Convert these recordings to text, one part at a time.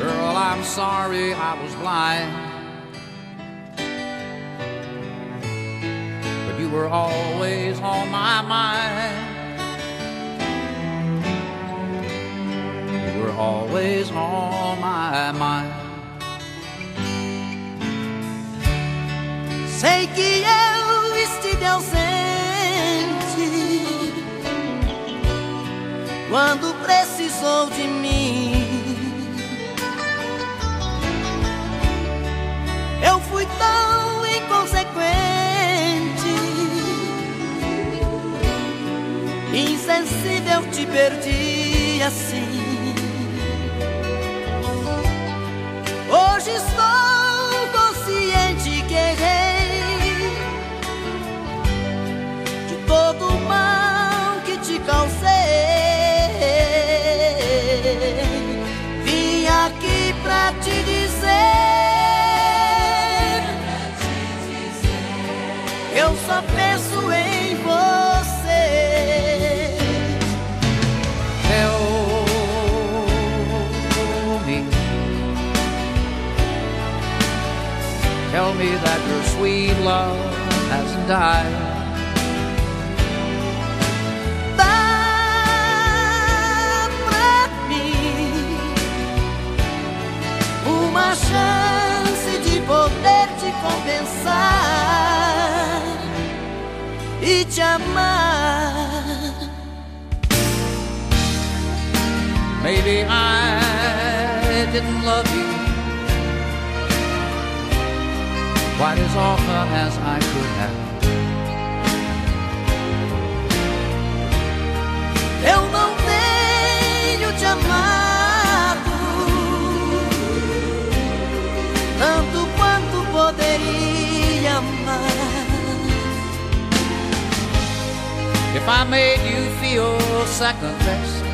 girl, I'm sorry I was blind. But you were always on my mind. You were always on my mind. Sei que eu estive ausente quando precisou de mim. Insensível, te perdi assim. Hoje estou consciente que errei de todo o mal que te causei. Vim aqui pra te dizer, eu só penso em você. Tell me that your sweet love hasn't died. Uma chance de poder te compensar e te amar. Maybe I didn't love you quite as often as I could have. Eu não tenho te amado tanto quanto poderia amar. If I made you feel second best,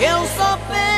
Eu só penso.